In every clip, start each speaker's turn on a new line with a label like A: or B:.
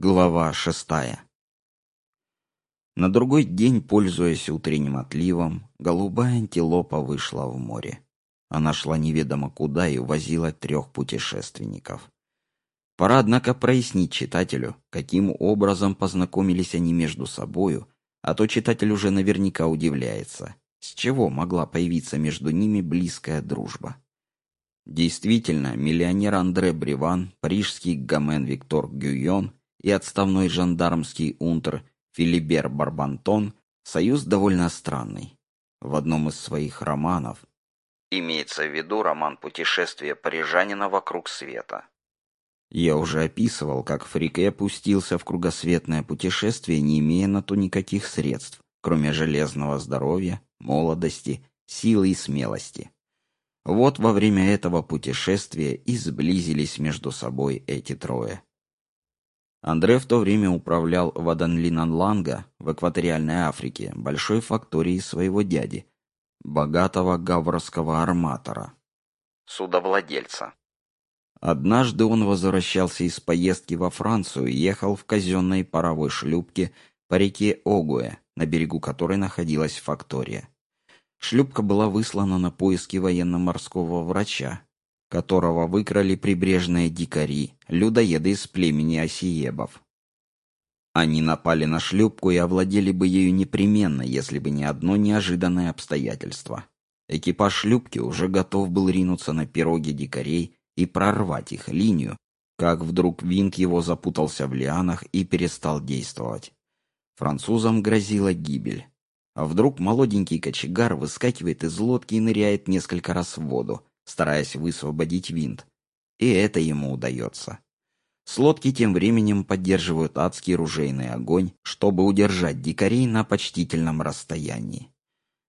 A: Глава шестая На другой день, пользуясь утренним отливом, голубая антилопа вышла в море. Она шла неведомо куда и увозила трех путешественников. Пора, однако, прояснить читателю, каким образом познакомились они между собою, а то читатель уже наверняка удивляется, с чего могла появиться между ними близкая дружба. Действительно, миллионер Андре Бриван, парижский гамен Виктор Гюйон и отставной жандармский унтер Филибер Барбантон союз довольно странный. В одном из своих романов имеется в виду роман «Путешествие парижанина вокруг света». Я уже описывал, как Фрике опустился в кругосветное путешествие, не имея на то никаких средств, кроме железного здоровья, молодости, силы и смелости. Вот во время этого путешествия и сблизились между собой эти трое. Андре в то время управлял в Аданлинанланга в экваториальной Африке большой факторией своего дяди, богатого гаврского арматора, судовладельца. Однажды он возвращался из поездки во Францию и ехал в казенной паровой шлюпке по реке Огуэ, на берегу которой находилась фактория. Шлюпка была выслана на поиски военно-морского врача, которого выкрали прибрежные дикари, людоеды из племени осиебов. Они напали на шлюпку и овладели бы ею непременно, если бы не одно неожиданное обстоятельство. Экипаж шлюпки уже готов был ринуться на пироги дикарей и прорвать их линию, как вдруг винт его запутался в лианах и перестал действовать. Французам грозила гибель. А вдруг молоденький кочегар выскакивает из лодки и ныряет несколько раз в воду, стараясь высвободить винт. И это ему удается. С лодки тем временем поддерживают адский ружейный огонь, чтобы удержать дикарей на почтительном расстоянии.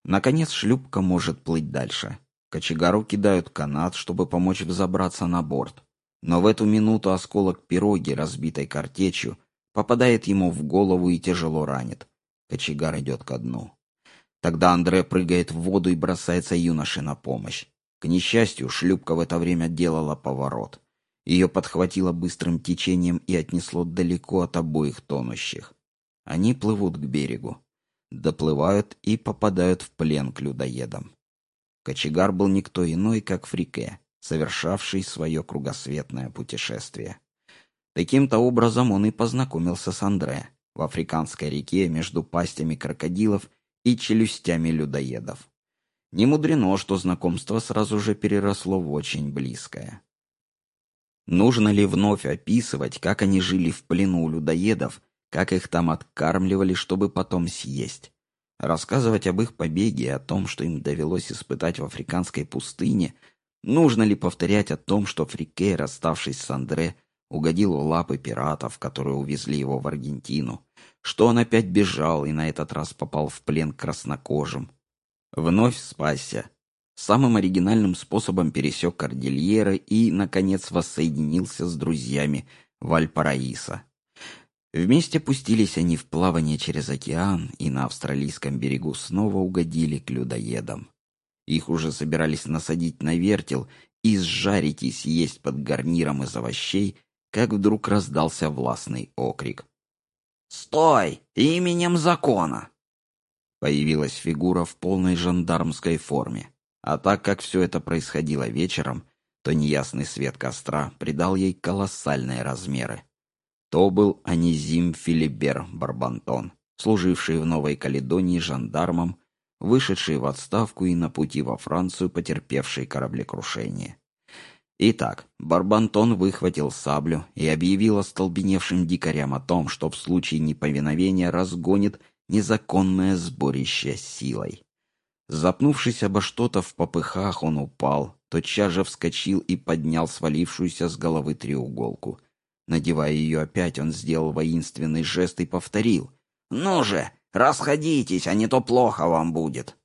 A: Наконец шлюпка может плыть дальше. Кочегару кидают канат, чтобы помочь взобраться на борт. Но в эту минуту осколок пироги, разбитой картечью, попадает ему в голову и тяжело ранит. Кочегар идет ко дну. Тогда Андре прыгает в воду и бросается юноше на помощь. К несчастью, шлюпка в это время делала поворот. Ее подхватило быстрым течением и отнесло далеко от обоих тонущих. Они плывут к берегу. Доплывают и попадают в плен к людоедам. Кочегар был никто иной, как Фрике, совершавший свое кругосветное путешествие. Таким-то образом он и познакомился с Андре в африканской реке между пастями крокодилов и челюстями людоедов. Не мудрено, что знакомство сразу же переросло в очень близкое. Нужно ли вновь описывать, как они жили в плену у людоедов, как их там откармливали, чтобы потом съесть? Рассказывать об их побеге и о том, что им довелось испытать в африканской пустыне, нужно ли повторять о том, что Фрике, расставшись с Андре, угодил в лапы пиратов, которые увезли его в Аргентину, что он опять бежал и на этот раз попал в плен краснокожим. Вновь спасся. Самым оригинальным способом пересек Кордильеры и, наконец, воссоединился с друзьями в Альпараиса. Вместе пустились они в плавание через океан и на австралийском берегу снова угодили к людоедам. Их уже собирались насадить на вертел и сжарить и съесть под гарниром из овощей, как вдруг раздался властный окрик. «Стой! Именем закона!» Появилась фигура в полной жандармской форме. А так как все это происходило вечером, то неясный свет костра придал ей колоссальные размеры. То был Анизим Филибер Барбантон, служивший в Новой Каледонии жандармом, вышедший в отставку и на пути во Францию потерпевший кораблекрушение. Итак, Барбантон выхватил саблю и объявил остолбеневшим дикарям о том, что в случае неповиновения разгонит незаконное сборище силой. Запнувшись обо что-то в попыхах, он упал, тотчас же вскочил и поднял свалившуюся с головы треуголку. Надевая ее опять, он сделал воинственный жест и повторил. «Ну же, расходитесь, а не то плохо вам будет!»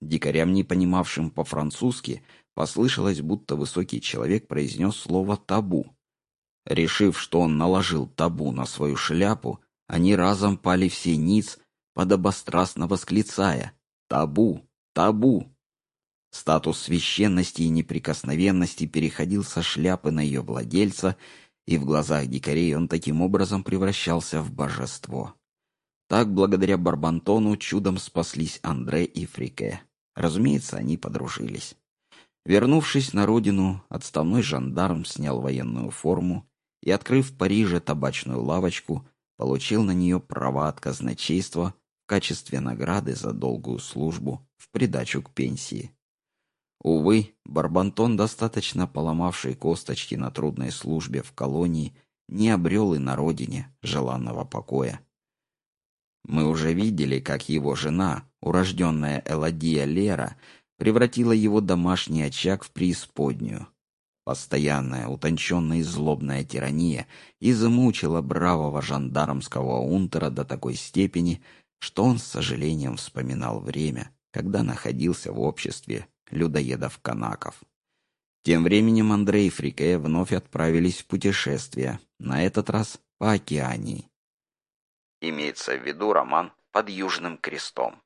A: Дикарям, не понимавшим по-французски, Послышалось, будто высокий человек произнес слово «табу». Решив, что он наложил табу на свою шляпу, они разом пали все ниц, подобострастно восклицая «Табу! Табу!». Статус священности и неприкосновенности переходил со шляпы на ее владельца, и в глазах дикарей он таким образом превращался в божество. Так, благодаря Барбантону, чудом спаслись Андре и Фрике. Разумеется, они подружились. Вернувшись на родину, отставной жандарм снял военную форму и, открыв в Париже табачную лавочку, получил на нее права от казначейства качестве награды за долгую службу в придачу к пенсии. Увы, Барбантон, достаточно поломавший косточки на трудной службе в колонии, не обрел и на родине желанного покоя. Мы уже видели, как его жена, урожденная Эладия Лера, превратила его домашний очаг в преисподнюю. Постоянная, утонченная и злобная тирания измучила бравого жандармского унтера до такой степени, что он с сожалением вспоминал время, когда находился в обществе людоедов-канаков. Тем временем Андрей и Фрике вновь отправились в путешествие, на этот раз по Океании. Имеется в виду роман «Под Южным крестом».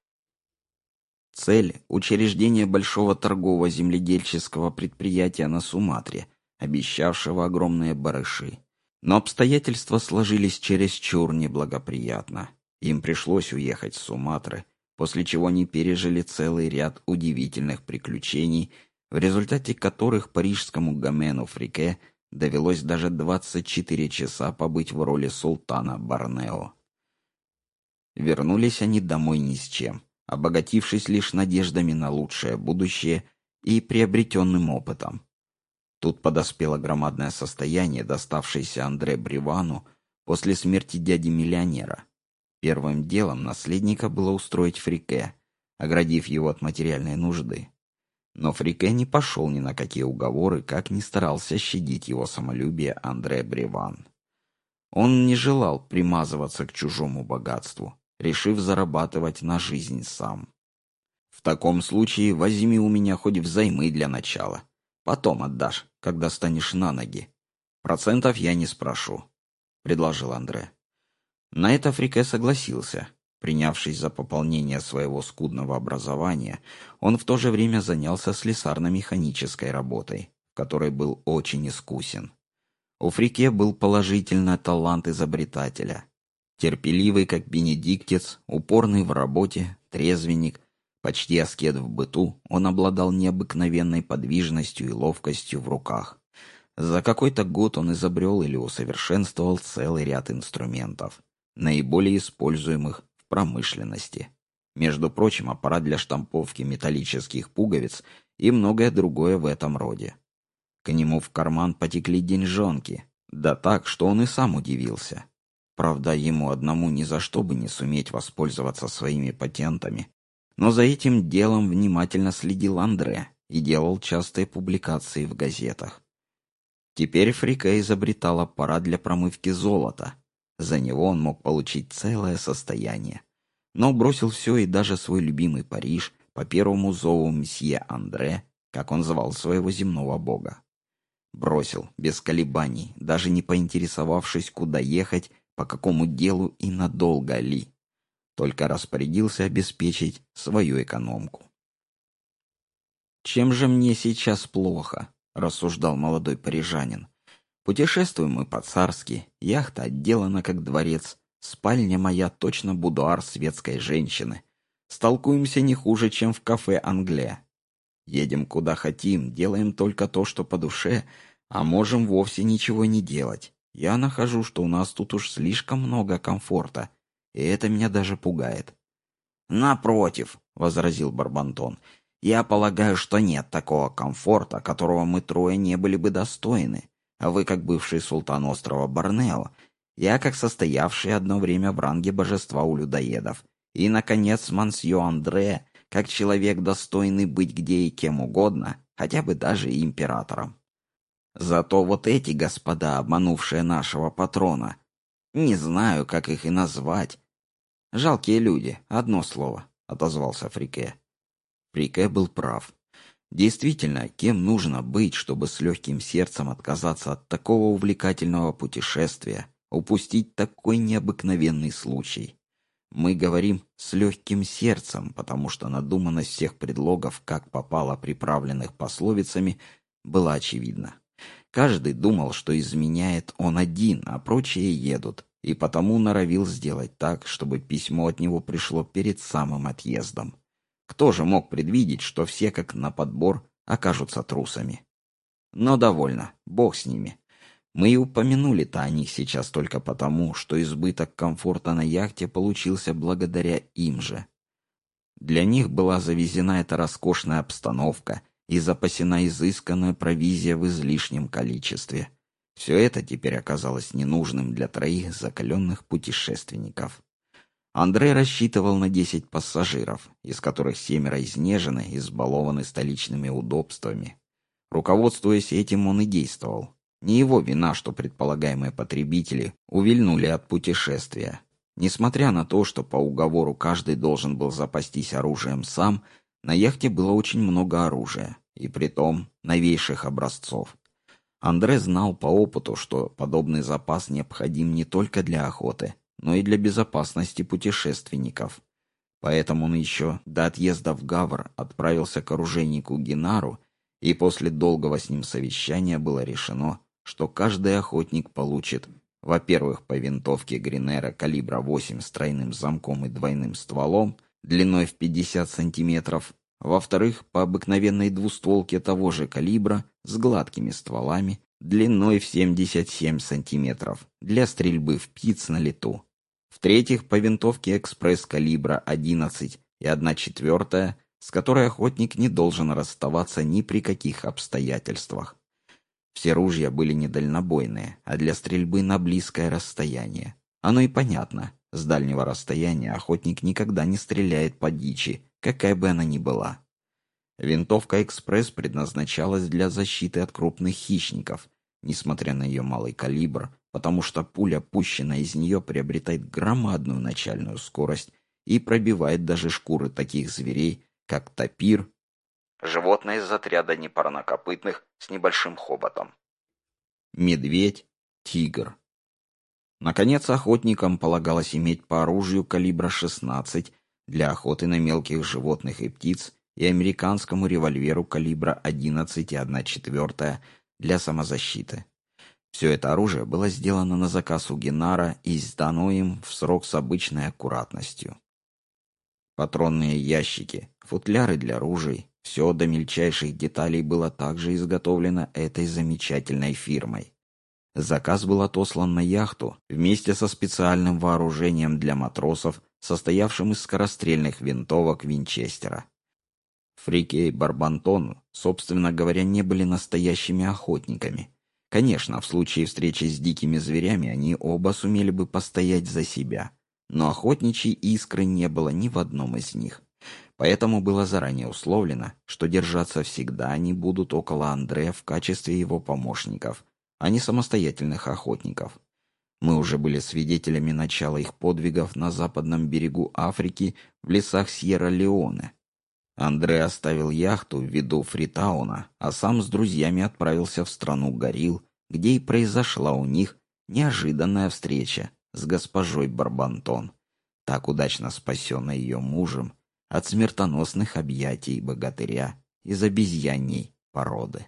A: Цель – учреждение большого торгово-земледельческого предприятия на Суматре, обещавшего огромные барыши. Но обстоятельства сложились чересчур неблагоприятно. Им пришлось уехать с Суматры, после чего они пережили целый ряд удивительных приключений, в результате которых парижскому Гомену Фрике довелось даже 24 часа побыть в роли султана Барнео. Вернулись они домой ни с чем, обогатившись лишь надеждами на лучшее будущее и приобретенным опытом. Тут подоспело громадное состояние, доставшееся Андре Бривану после смерти дяди-миллионера – Первым делом наследника было устроить Фрике, оградив его от материальной нужды. Но Фрике не пошел ни на какие уговоры, как не старался щадить его самолюбие Андре Бреван. Он не желал примазываться к чужому богатству, решив зарабатывать на жизнь сам. В таком случае возьми у меня хоть взаймы для начала. Потом отдашь, когда станешь на ноги. Процентов я не спрошу, — предложил Андре. На это Фрике согласился. Принявшись за пополнение своего скудного образования, он в то же время занялся слесарно-механической работой, которой был очень искусен. У Фрике был положительный талант изобретателя. Терпеливый, как бенедиктец, упорный в работе, трезвенник, почти аскет в быту, он обладал необыкновенной подвижностью и ловкостью в руках. За какой-то год он изобрел или усовершенствовал целый ряд инструментов наиболее используемых в промышленности. Между прочим, аппарат для штамповки металлических пуговиц и многое другое в этом роде. К нему в карман потекли деньжонки, да так, что он и сам удивился. Правда, ему одному ни за что бы не суметь воспользоваться своими патентами. Но за этим делом внимательно следил Андре и делал частые публикации в газетах. Теперь Фрика изобретал аппарат для промывки золота, за него он мог получить целое состояние. Но бросил все и даже свой любимый Париж по первому зову мсье Андре, как он звал своего земного бога. Бросил, без колебаний, даже не поинтересовавшись, куда ехать, по какому делу и надолго ли. Только распорядился обеспечить свою экономку. «Чем же мне сейчас плохо?» — рассуждал молодой парижанин. Путешествуем мы по-царски, яхта отделана как дворец, спальня моя точно будуар светской женщины. Столкуемся не хуже, чем в кафе Англия. Едем куда хотим, делаем только то, что по душе, а можем вовсе ничего не делать. Я нахожу, что у нас тут уж слишком много комфорта, и это меня даже пугает. «Напротив», — возразил Барбантон, — «я полагаю, что нет такого комфорта, которого мы трое не были бы достойны. А вы как бывший султан острова Борнео, я как состоявший одно время в ранге божества у людоедов, и, наконец, Мансье Андре, как человек, достойный быть где и кем угодно, хотя бы даже императором. Зато вот эти господа, обманувшие нашего патрона, не знаю, как их и назвать. Жалкие люди, одно слово, — отозвался Фрике. Фрике был прав. Действительно, кем нужно быть, чтобы с легким сердцем отказаться от такого увлекательного путешествия, упустить такой необыкновенный случай? Мы говорим «с легким сердцем», потому что надуманность всех предлогов, как попало приправленных пословицами, была очевидна. Каждый думал, что изменяет он один, а прочие едут, и потому норовил сделать так, чтобы письмо от него пришло перед самым отъездом. Кто же мог предвидеть, что все, как на подбор, окажутся трусами? Но довольно, бог с ними. Мы и упомянули-то о них сейчас только потому, что избыток комфорта на яхте получился благодаря им же. Для них была завезена эта роскошная обстановка и запасена изысканная провизия в излишнем количестве. Все это теперь оказалось ненужным для троих закаленных путешественников. Андрей рассчитывал на десять пассажиров, из которых семеро изнежены, избалованы столичными удобствами. Руководствуясь этим, он и действовал. Не его вина, что предполагаемые потребители увильнули от путешествия. Несмотря на то, что по уговору каждый должен был запастись оружием сам, на яхте было очень много оружия, и притом новейших образцов. Андре знал по опыту, что подобный запас необходим не только для охоты, но и для безопасности путешественников. Поэтому он еще до отъезда в Гавр отправился к оружейнику Генару, и после долгого с ним совещания было решено, что каждый охотник получит, во-первых, по винтовке Гринера калибра 8 с тройным замком и двойным стволом, длиной в 50 сантиметров, во-вторых, по обыкновенной двустволке того же калибра с гладкими стволами, длиной в 77 сантиметров, для стрельбы в птиц на лету. В-третьих, по винтовке экспресс калибра 11 и 1 четвертая, с которой охотник не должен расставаться ни при каких обстоятельствах. Все ружья были недальнобойные, а для стрельбы на близкое расстояние. Оно и понятно. С дальнего расстояния охотник никогда не стреляет по дичи, какая бы она ни была. Винтовка «Экспресс» предназначалась для защиты от крупных хищников, несмотря на ее малый калибр, потому что пуля, пущенная из нее, приобретает громадную начальную скорость и пробивает даже шкуры таких зверей, как тапир, животное из отряда непарнокопытных с небольшим хоботом, медведь, тигр. Наконец, охотникам полагалось иметь по оружию калибра 16 для охоты на мелких животных и птиц и американскому револьверу калибра 11,1 для самозащиты. Все это оружие было сделано на заказ у Генара и сдано им в срок с обычной аккуратностью. Патронные ящики, футляры для ружей, все до мельчайших деталей было также изготовлено этой замечательной фирмой. Заказ был отослан на яхту вместе со специальным вооружением для матросов, состоявшим из скорострельных винтовок Винчестера. Фрике и Барбантон, собственно говоря, не были настоящими охотниками. Конечно, в случае встречи с дикими зверями они оба сумели бы постоять за себя, но охотничьей искры не было ни в одном из них. Поэтому было заранее условлено, что держаться всегда они будут около Андрея в качестве его помощников, а не самостоятельных охотников. Мы уже были свидетелями начала их подвигов на западном берегу Африки в лесах Сьерра-Леоне, Андре оставил яхту в виду Фритауна, а сам с друзьями отправился в страну Горил, где и произошла у них неожиданная встреча с госпожой Барбантон, так удачно спасенной ее мужем от смертоносных объятий богатыря из обезьяньей породы.